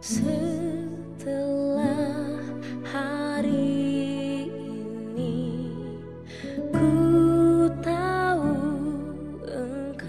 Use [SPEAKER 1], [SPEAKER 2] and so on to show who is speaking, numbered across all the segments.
[SPEAKER 1] Setelah hari ini ku tahu engkau.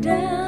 [SPEAKER 1] down.